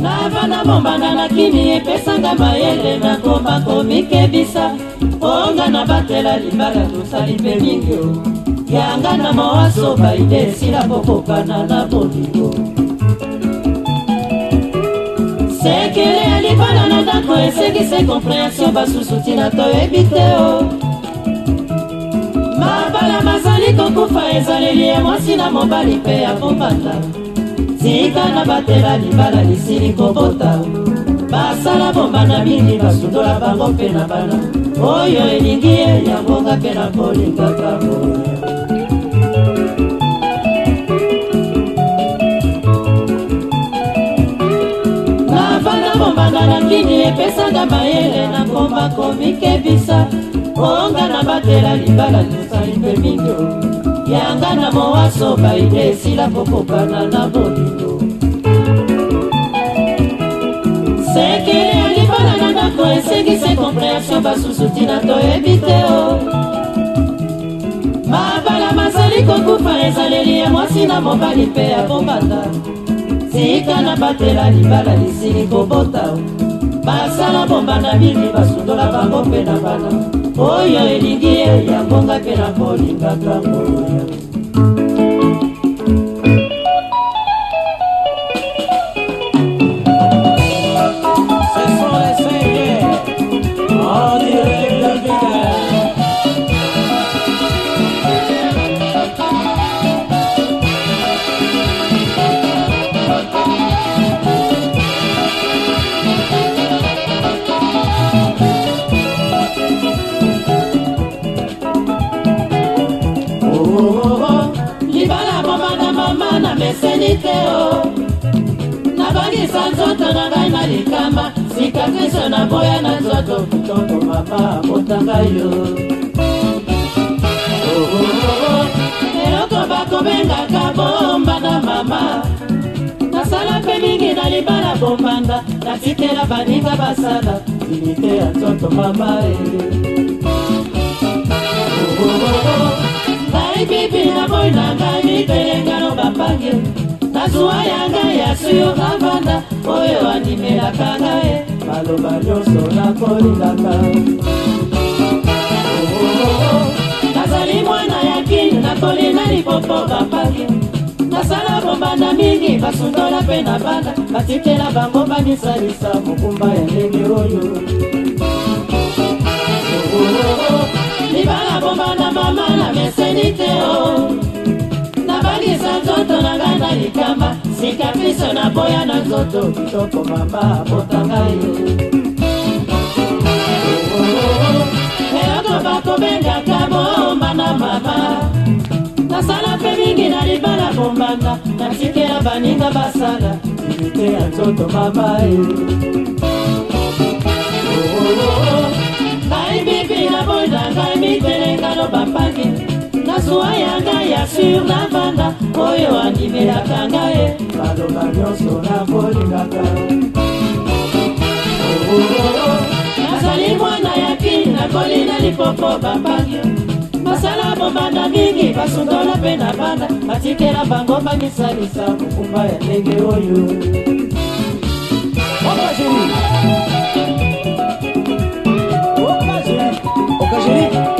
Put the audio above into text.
navana bombanga nakini epesanga mayele nakomba komikebisa mponga na batela libala tosali mpe mingi yanga na mawaso baide esila kokokana na bolingo sekele makambo esekisi komprehensio basusuti na toyebi te o oh. mabala bazali kokufa ezaleli ya mwasi na mobali mpe ya kobata tika na batela libala lisili kobota basala bomba na mingi basudola bango mpe na bana oyo elingi ye yangonga mpe na kolingaka boya esanga mayele na nkomba komikebisa onga na batela libala tosali mpe mindo yanga na mowaso baide esila kokokana na bolingo sekele ya libala na ndako esengise komprehension basusu ntina toyebi te o mabala masali kokufa ezaleli ya mwasi na mobali mpe ya kobanda tika na batela libala lisili kobota o basala bombanda mingi basundola bango mpe na bana oyo elingi ye yangonga mpe na kolingaka moyo likeo nabangisa nzoto na ngai na likama sikakriso na boya na nzoto kitoko mama botanga yo oh, oh, oh, eloko bakobengaka bomba na mama nasala mpe mingi na libala bombanda natikela baninga basala inite ya nzoto mama eh. ngai bibi na boyi na ngai mibelengano bapange masuwa yanga ya suyo bavanda oyo andimelaka ngaye maloba nyonso nakolingaka nazali mwana ya kini nakolinga lipopo bapangi nasala bombanda mingi basundola mpe na banda batikela bango bamisalisa mokumba ya ndenge oyo libala bombanda mama na meseni te o oh. nakisa nzoto na ngai na likama sika miso na boya na nzoto kitoko mama botanga ye eloko bakobengaka bomba na mama nasala mpe mingi na libala bombanda natikela baninga basala imite ya nzoto mama ye bayibibi na boyna ngai mitelengano bapaki masuwa yanga ya sur navanda oyo andimelaka ngaye maloba nyonso nakolingaka nazali mwana ya kini nakoli na lipopo bapangi basala bobanda mingi basundola mpe na banda batikela bango bamisalisa mokumba ya ndenge oyo okazeli okazeli